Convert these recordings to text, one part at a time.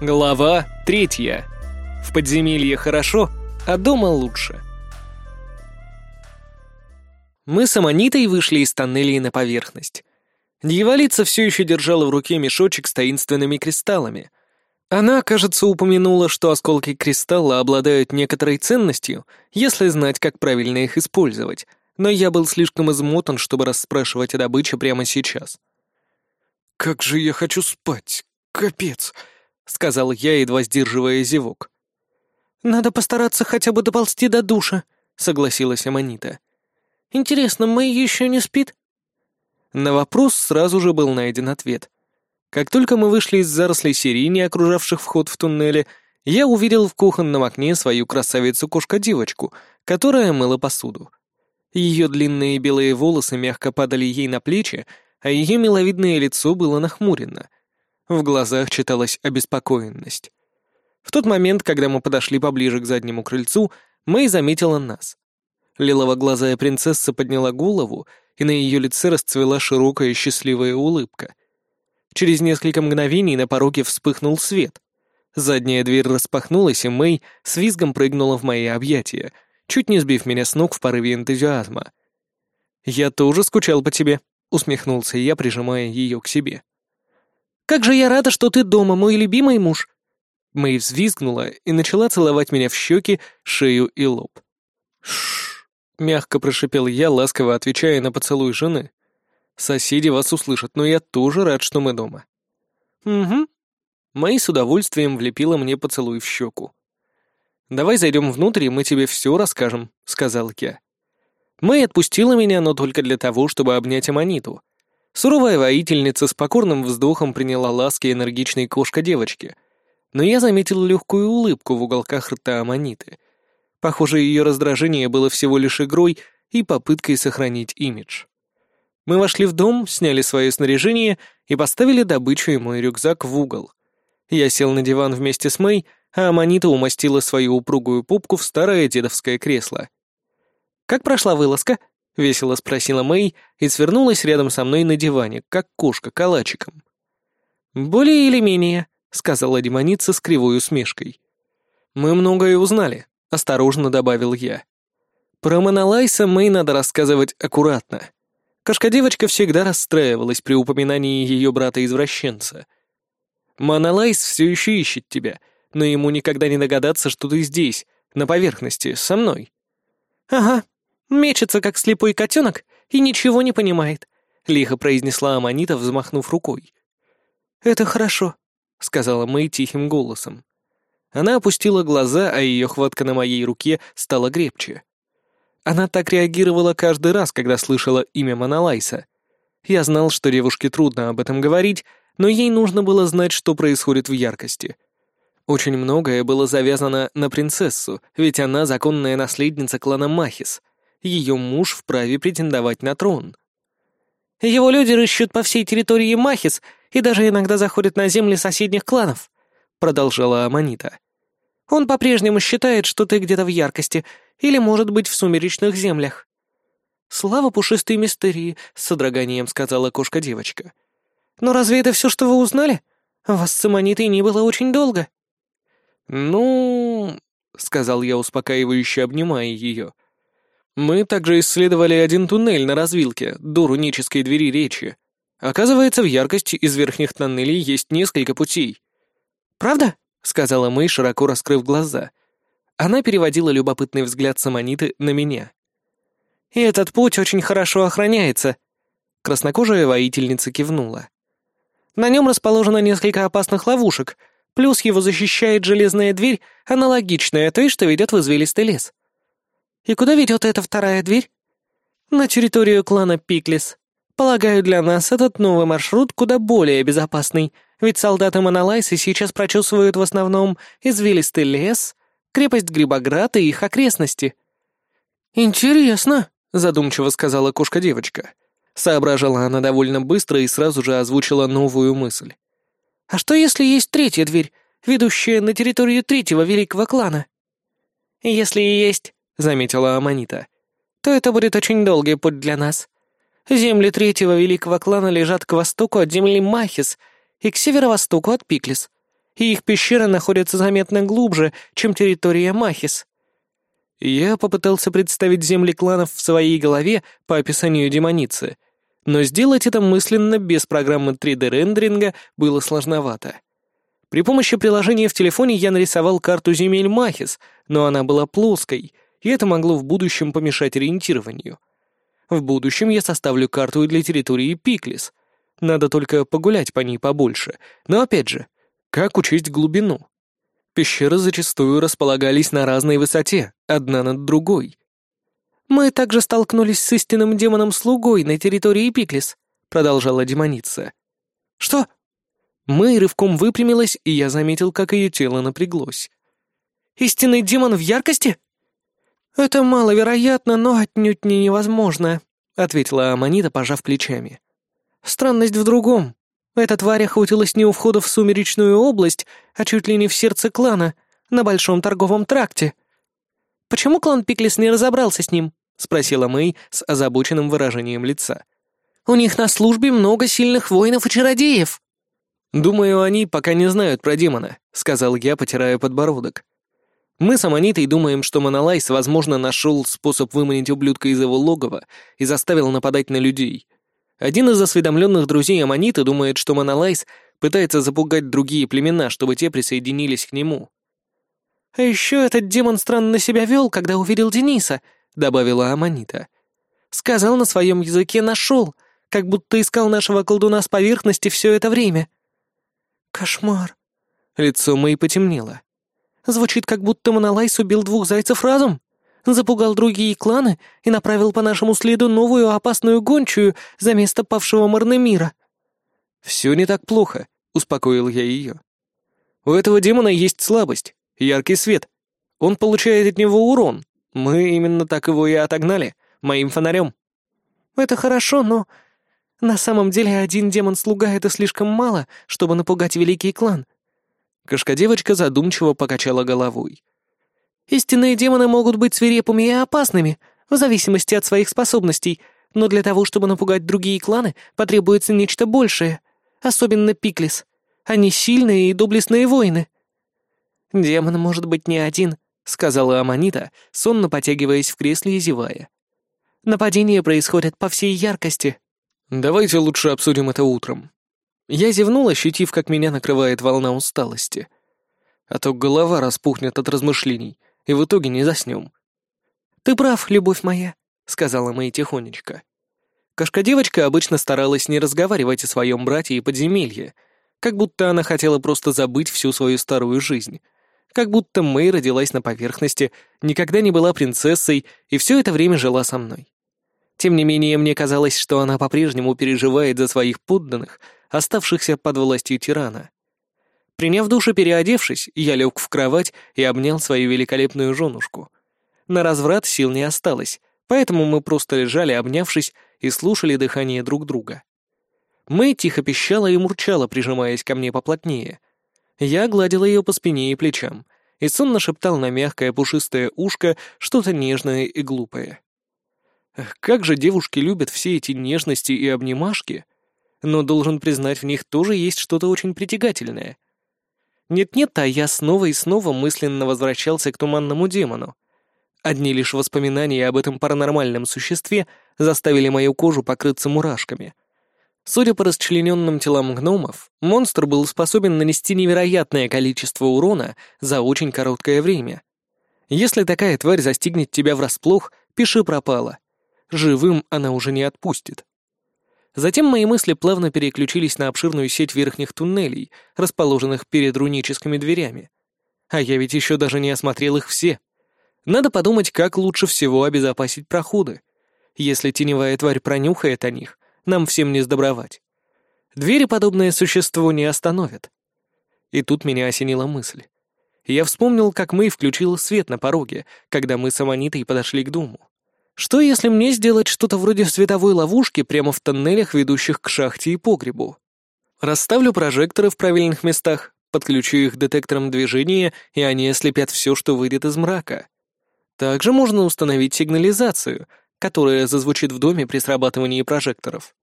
Глава третья. В подземелье хорошо, а дома лучше. Мы с Аманитой вышли из тоннелей на поверхность. Дьяволица все еще держала в руке мешочек с таинственными кристаллами. Она, кажется, упомянула, что осколки кристалла обладают некоторой ценностью, если знать, как правильно их использовать, но я был слишком измотан, чтобы расспрашивать о добыче прямо сейчас. «Как же я хочу спать! Капец!» — сказал я, едва сдерживая зевок. «Надо постараться хотя бы доползти до душа», — согласилась Аманита. «Интересно, Мэй еще не спит?» На вопрос сразу же был найден ответ. Как только мы вышли из зарослей сирени, окружавших вход в туннеле, я увидел в кухонном окне свою красавицу-кошка-девочку, которая мыла посуду. Ее длинные белые волосы мягко падали ей на плечи, а ее миловидное лицо было нахмурено. В глазах читалась обеспокоенность. В тот момент, когда мы подошли поближе к заднему крыльцу, Мэй заметила нас. Лилово-глазая принцесса подняла голову, и на ее лице расцвела широкая счастливая улыбка. Через несколько мгновений на пороге вспыхнул свет. Задняя дверь распахнулась, и Мэй с визгом прыгнула в мои объятия, чуть не сбив меня с ног в порыве энтузиазма. «Я тоже скучал по тебе», — усмехнулся я, прижимая ее к себе. «Как же я рада, что ты дома, мой любимый муж!» Мэй взвизгнула и начала целовать меня в щеки, шею и лоб. «Шш!» — мягко прошипел я, ласково отвечая на поцелуй жены. Соседи вас услышат, но я тоже рад, что мы дома». «Угу». Мэй с удовольствием влепила мне поцелуй в щеку. «Давай зайдем внутрь, и мы тебе все расскажем», — сказал я. Мэй отпустила меня, но только для того, чтобы обнять Аманиту. Суровая воительница с покорным вздохом приняла ласки энергичной кошка-девочки. Но я заметил легкую улыбку в уголках рта Аманиты. Похоже, ее раздражение было всего лишь игрой и попыткой сохранить имидж. Мы вошли в дом, сняли свое снаряжение и поставили добычу и мой рюкзак в угол. Я сел на диван вместе с Мэй, а Аманита умастила свою упругую попку в старое дедовское кресло. «Как прошла вылазка?» — весело спросила Мэй и свернулась рядом со мной на диване, как кошка калачиком. «Более или менее», — сказала демоница с кривой усмешкой. «Мы многое узнали», — осторожно добавил я. Про Монолайса Мэй надо рассказывать аккуратно. Кошка-девочка всегда расстраивалась при упоминании ее брата-извращенца. «Монолайс все еще ищет тебя, но ему никогда не догадаться, что ты здесь, на поверхности, со мной». «Ага, мечется, как слепой котенок, и ничего не понимает», — лихо произнесла Аманита, взмахнув рукой. «Это хорошо», — сказала Мэй тихим голосом. Она опустила глаза, а ее хватка на моей руке стала крепче. Она так реагировала каждый раз, когда слышала имя Монолайса. Я знал, что девушке трудно об этом говорить, но ей нужно было знать, что происходит в яркости. Очень многое было завязано на принцессу, ведь она законная наследница клана Махис. Ее муж вправе претендовать на трон. «Его люди рыщут по всей территории Махис и даже иногда заходят на земли соседних кланов», — продолжала Аманита. «Он по-прежнему считает, что ты где-то в яркости, или, может быть, в сумеречных землях». «Слава пушистой мистерии», — с содроганием сказала кошка-девочка. «Но разве это все, что вы узнали? Вас с Аманитой не было очень долго». «Ну...» — сказал я, успокаивающе обнимая ее. «Мы также исследовали один туннель на развилке, до рунической двери речи. Оказывается, в яркости из верхних тоннелей есть несколько путей». «Правда?» — сказала Мэй, широко раскрыв глаза. Она переводила любопытный взгляд Самониты на меня. «И этот путь очень хорошо охраняется», — краснокожая воительница кивнула. «На нем расположено несколько опасных ловушек, плюс его защищает железная дверь, аналогичная той, что ведет в извилистый лес». «И куда ведет эта вторая дверь?» «На территорию клана Пиклис. Полагаю, для нас этот новый маршрут куда более безопасный, ведь солдаты Монолайса сейчас прочесывают в основном извилистый лес, крепость Грибоград и их окрестности». «Интересно», — задумчиво сказала кошка-девочка. Соображала она довольно быстро и сразу же озвучила новую мысль. «А что, если есть третья дверь, ведущая на территорию третьего великого клана?» «Если и есть», — заметила Аманита, — «то это будет очень долгий путь для нас. Земли третьего великого клана лежат к востоку от земли Махис и к северо-востоку от Пиклис. и их пещеры находятся заметно глубже, чем территория Махис. Я попытался представить земли кланов в своей голове по описанию демоницы, но сделать это мысленно без программы 3D-рендеринга было сложновато. При помощи приложения в телефоне я нарисовал карту земель Махис, но она была плоской, и это могло в будущем помешать ориентированию. В будущем я составлю карту для территории Пиклис. Надо только погулять по ней побольше. Но опять же, как учесть глубину? Пещеры зачастую располагались на разной высоте, одна над другой. «Мы также столкнулись с истинным демоном-слугой на территории Пиклис», — продолжала демоница. «Что?» Мэй рывком выпрямилась, и я заметил, как ее тело напряглось. «Истинный демон в яркости?» «Это маловероятно, но отнюдь не невозможно», — ответила Аманита, пожав плечами. «Странность в другом. Эта тварь охотилась не у входа в сумеречную область, а чуть ли не в сердце клана, на большом торговом тракте». «Почему клан Пиклис не разобрался с ним?» — спросила Мэй с озабоченным выражением лица. «У них на службе много сильных воинов и чародеев». «Думаю, они пока не знают про демона», — сказал я, потирая подбородок. Мы с Аманитой думаем, что Монолайс, возможно, нашел способ выманить ублюдка из его логова и заставил нападать на людей. Один из осведомленных друзей Аманиты думает, что Монолайс пытается запугать другие племена, чтобы те присоединились к нему. «А еще этот демон странно себя вел, когда увидел Дениса», — добавила Аманита. «Сказал на своем языке «нашел», как будто искал нашего колдуна с поверхности все это время». «Кошмар». Лицо Мэй потемнело. Звучит, как будто Монолайс убил двух зайцев разом. Запугал другие кланы и направил по нашему следу новую опасную гончую за место павшего Марнемира. «Все не так плохо», — успокоил я ее. «У этого демона есть слабость, яркий свет. Он получает от него урон. Мы именно так его и отогнали, моим фонарем». «Это хорошо, но на самом деле один демон-слуга — это слишком мало, чтобы напугать великий клан. Кошка-девочка задумчиво покачала головой. «Истинные демоны могут быть свирепыми и опасными, в зависимости от своих способностей, но для того, чтобы напугать другие кланы, потребуется нечто большее, особенно Пиклис. Они сильные и доблестные воины». «Демон может быть не один», — сказала Аманита, сонно потягиваясь в кресле и зевая. «Нападения происходят по всей яркости». «Давайте лучше обсудим это утром», я зевнул, ощутив, как меня накрывает волна усталости. А то голова распухнет от размышлений, и в итоге не заснем. «Ты прав, любовь моя», — сказала Мэй тихонечко. Кошка-девочка обычно старалась не разговаривать о своем брате и подземелье, как будто она хотела просто забыть всю свою старую жизнь. Как будто Мэй родилась на поверхности, никогда не была принцессой и все это время жила со мной. Тем не менее, мне казалось, что она по-прежнему переживает за своих подданных — оставшихся под властью тирана. Приняв душ и переодевшись, я лег в кровать и обнял свою великолепную женушку. На разврат сил не осталось, поэтому мы просто лежали, обнявшись, и слушали дыхание друг друга. Мэй тихо пищала и мурчала, прижимаясь ко мне поплотнее. Я гладил ее по спине и плечам, и сонно шептал на мягкое пушистое ушко что-то нежное и глупое. Как же девушки любят все эти нежности и обнимашки — но должен признать, в них тоже есть что-то очень притягательное. Нет-нет, а я снова и снова мысленно возвращался к туманному демону. Одни лишь воспоминания об этом паранормальном существе заставили мою кожу покрыться мурашками. Судя по расчлененным телам гномов, монстр был способен нанести невероятное количество урона за очень короткое время. Если такая тварь застигнет тебя врасплох, пиши пропало. Живым она уже не отпустит. Затем мои мысли плавно переключились на обширную сеть верхних туннелей, расположенных перед руническими дверями. А я ведь еще даже не осмотрел их все. Надо подумать, как лучше всего обезопасить проходы. Если теневая тварь пронюхает о них, нам всем не сдобровать. Двери подобное существо не остановят. И тут меня осенила мысль. Я вспомнил, как мы включил свет на пороге, когда мы с Аманитой подошли к дому. Что, если мне сделать что-то вроде световой ловушки прямо в тоннелях, ведущих к шахте и погребу? Расставлю прожекторы в правильных местах, подключу их к детекторам движения, и они ослепят все, что выйдет из мрака. Также можно установить сигнализацию, которая зазвучит в доме при срабатывании прожекторов.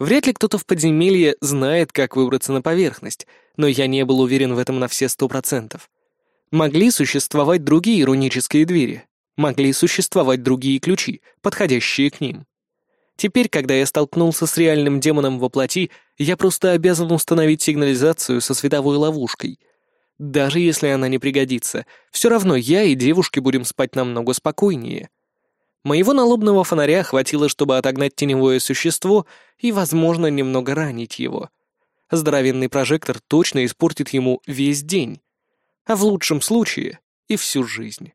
Вряд ли кто-то в подземелье знает, как выбраться на поверхность, но я не был уверен в этом на все сто процентов. Могли существовать другие рунические двери, могли существовать другие ключи, подходящие к ним. Теперь, когда я столкнулся с реальным демоном во плоти, я просто обязан установить сигнализацию со световой ловушкой. Даже если она не пригодится, все равно я и девушки будем спать намного спокойнее. Моего налобного фонаря хватило, чтобы отогнать теневое существо и, возможно, немного ранить его. Здоровенный прожектор точно испортит ему весь день а в лучшем случае и всю жизнь.